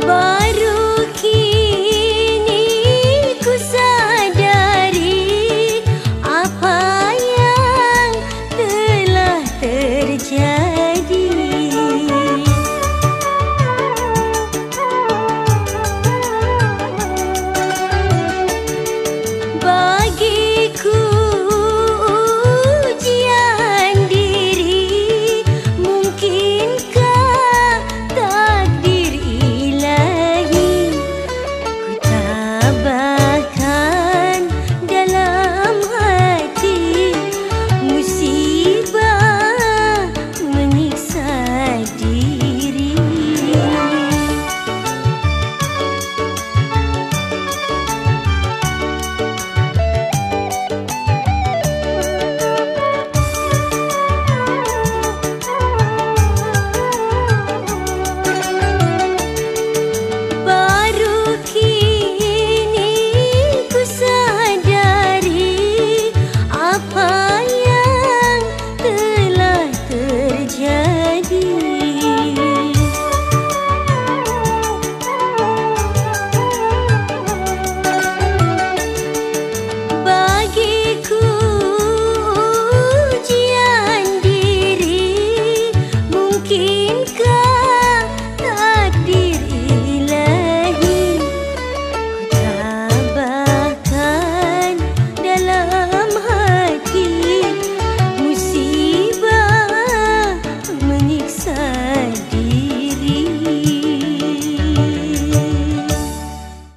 Bye.